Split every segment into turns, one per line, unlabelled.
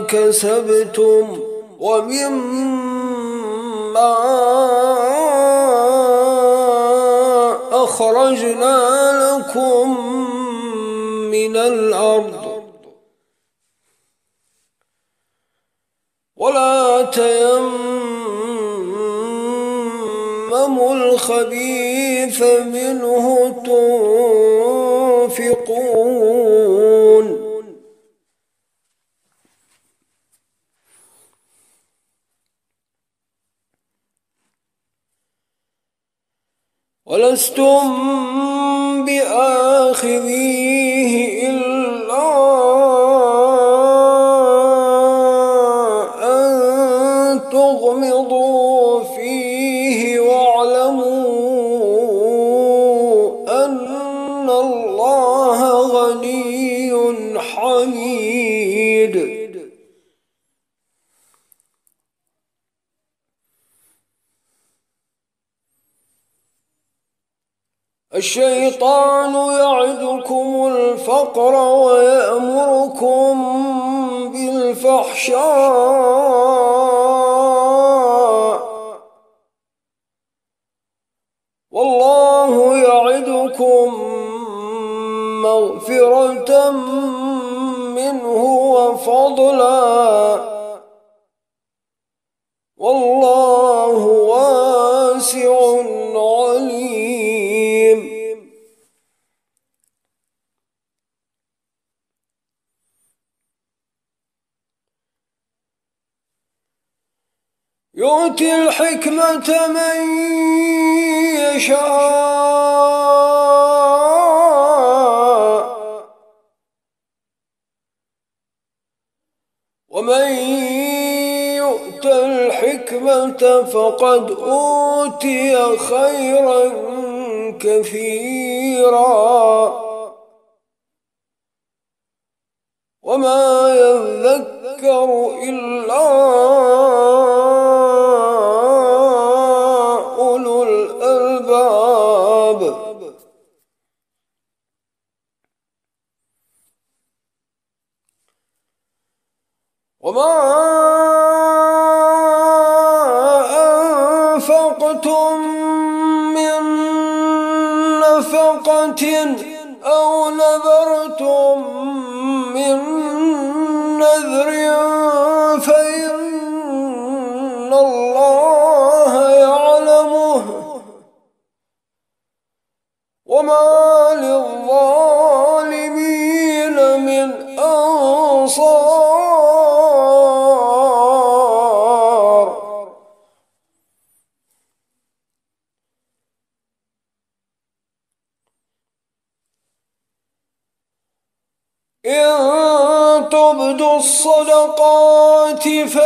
كسبتم ومما أخرجنا لكم من الأرض. ولا تيمموا الخبيث منه تنفقون بآخذيه إلا أن تغمضوا فيه. والله واسع يؤتي الحكمة من يشاء. ومن الحكمة فقد أوتي خيرا كثيرا. وما يذكر إلا إن تبدوا الصدقات فنعم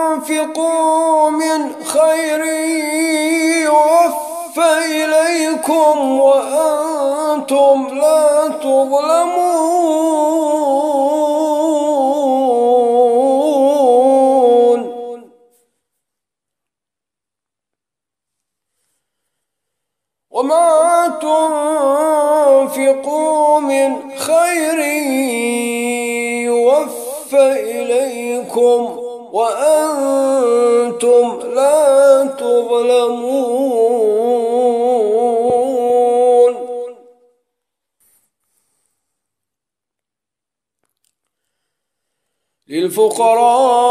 تنفقوا من خير يوفى إليكم وأنتم لا تظلمون. وما تنفقوا من خير يوفى إليكم وأنتم لا تظلمون. للفقراء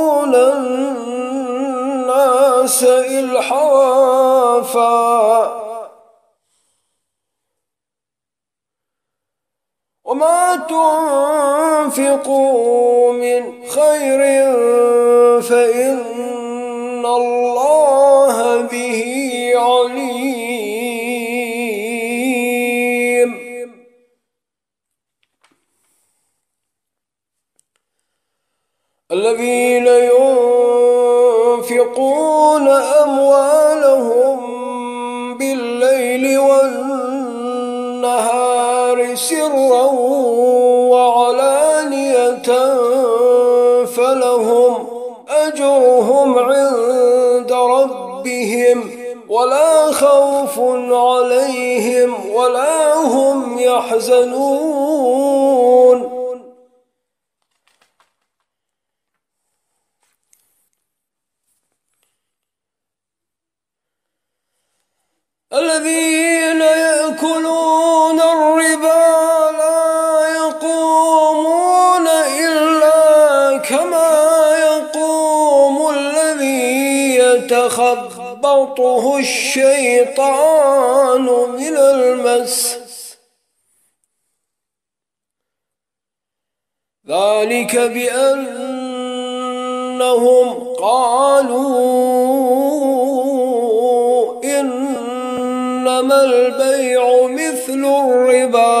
الناس إلحافا وما تنفقوا من خير فإن الله عليهم ولا هم يحزنون. الذين يتخبطه الشيطان من المس. ذلك بأنهم قالوا إنما البيع مثل الربا.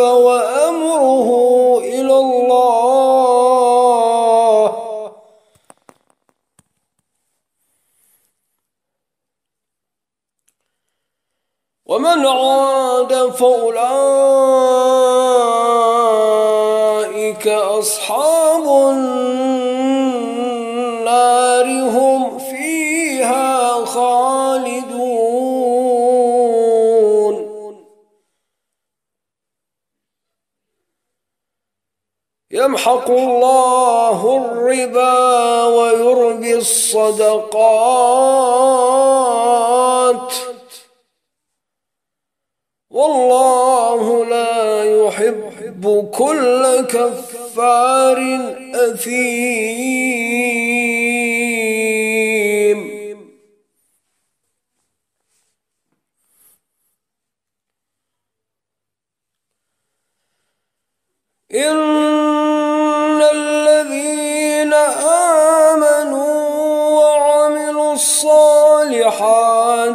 وأمره إلى الله. ومن عاد فأولئك أصحاب الصدقات. والله لا يحب كل كفار أثيم. إن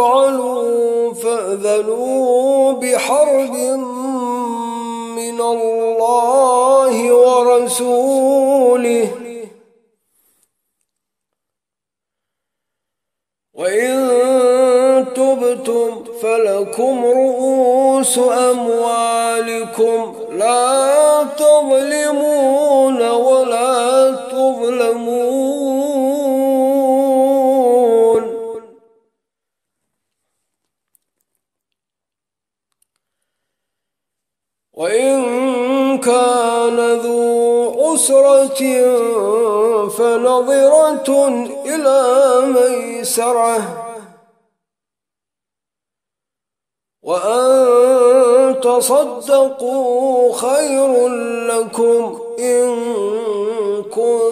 تفعلوا فأذنوا بحرب من الله ورسوله. وإن تبتم فلكم رؤوس أموالكم لا تظلمون. كان ذو عسرة فنظرة إلى ميسرة وأن تصدقوا خير لكم إن كنتم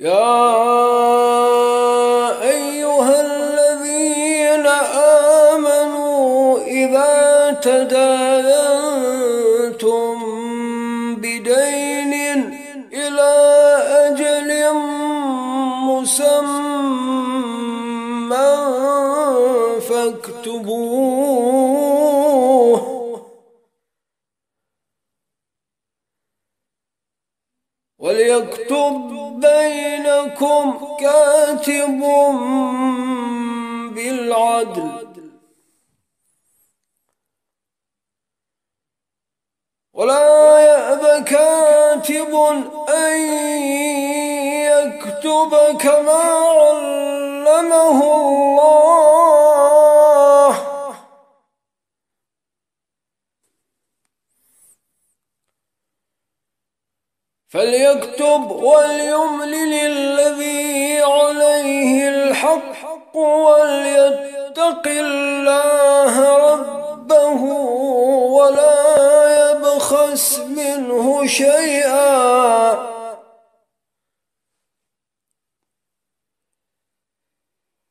يا يكتب كما علمه الله. فليكتب وليملل الذي عليه الحق وليتق الله ربه ولا يبخس منه شيئا.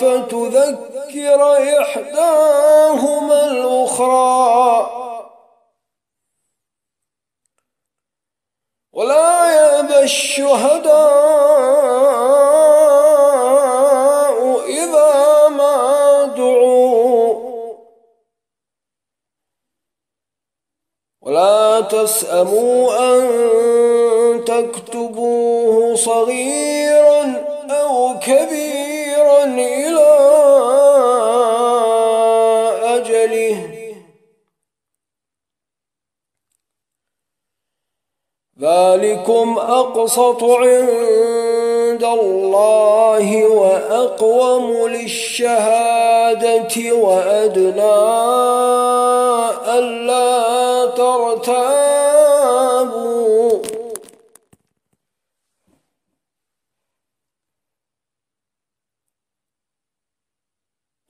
فتذكر إحداهما الأخرى. ولا يأبى الشهداء إذا ما دعوا. ولا تسأموا أن تكتبوه صغيرا أو كبيرا. إلى أجله. ذلكم أقسط عند الله وأقوم للشهادة وأدنى ألا ترتابوا.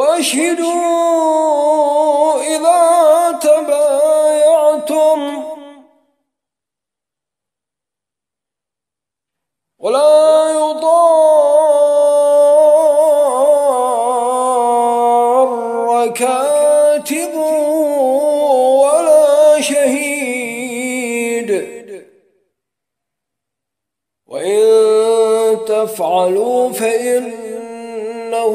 واشهدوا إذا تبايعتم. ولا يضار كاتب ولا شهيد. وإن تفعلوا فإنه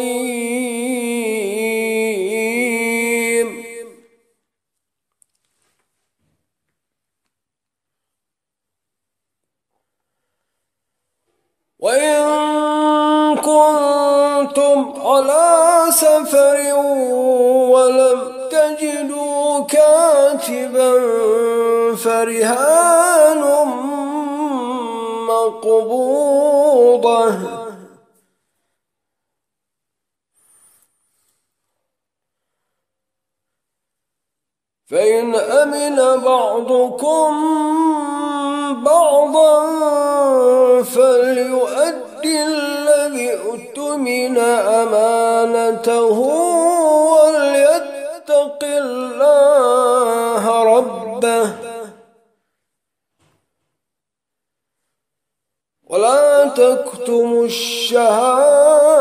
على سفر ولم تجدوا كاتبا فرهان مقبوضة. فإن أمن بعضكم بعضا فليؤدي الذي اؤتمن أمانته وليتق الله ربه. ولا تكتموا الشهادة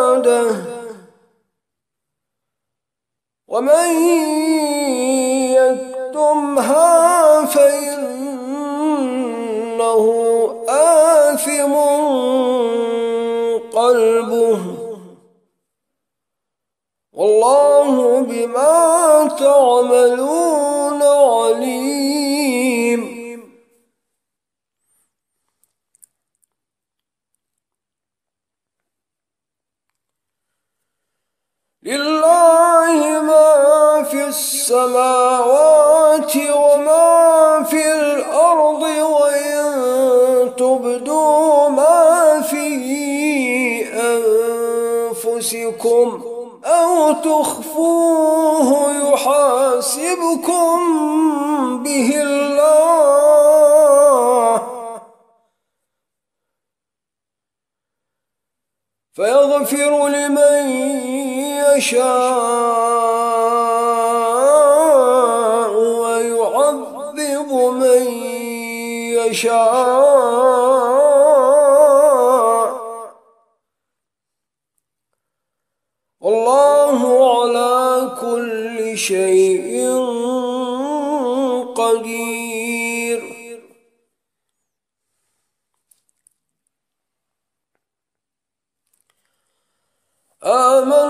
أنفسكم أو تخفوه يحاسبكم به الله. فيغفر لمن يشاء من يشاء. آمن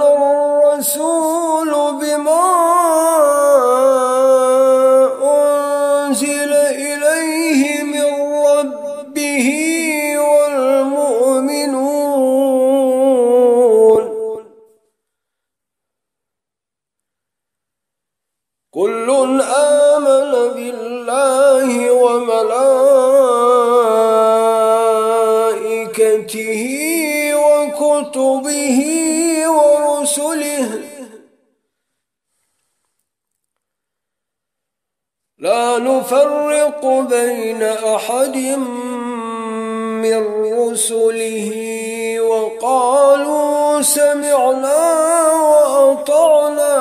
رسله وقالوا سمعنا وأطعنا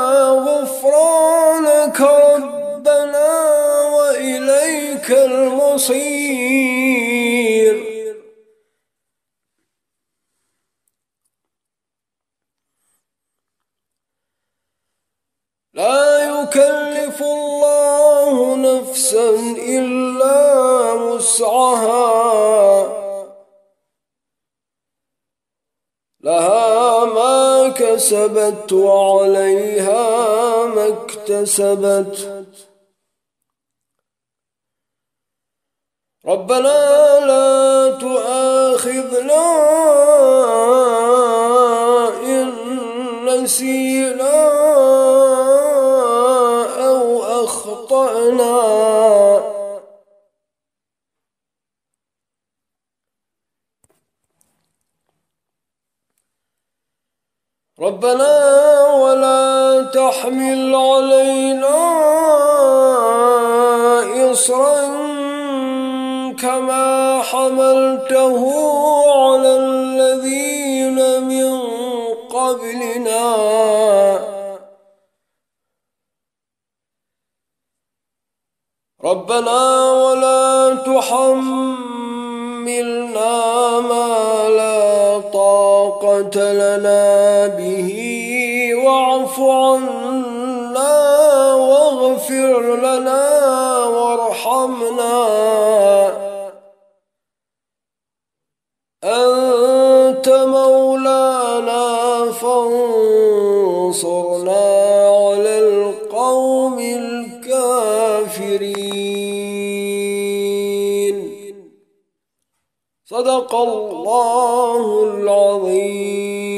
غفرانك ربنا وإليك المصير ما كسبت وعليها ما اكتسبت. ربنا لا تؤاخذنا إن نسينا. تحملنا ما لا طاقة لنا به. واعف عنا واغفر لنا وارحمنا. أنت مولانا فانصرنا. صدق الله العظيم.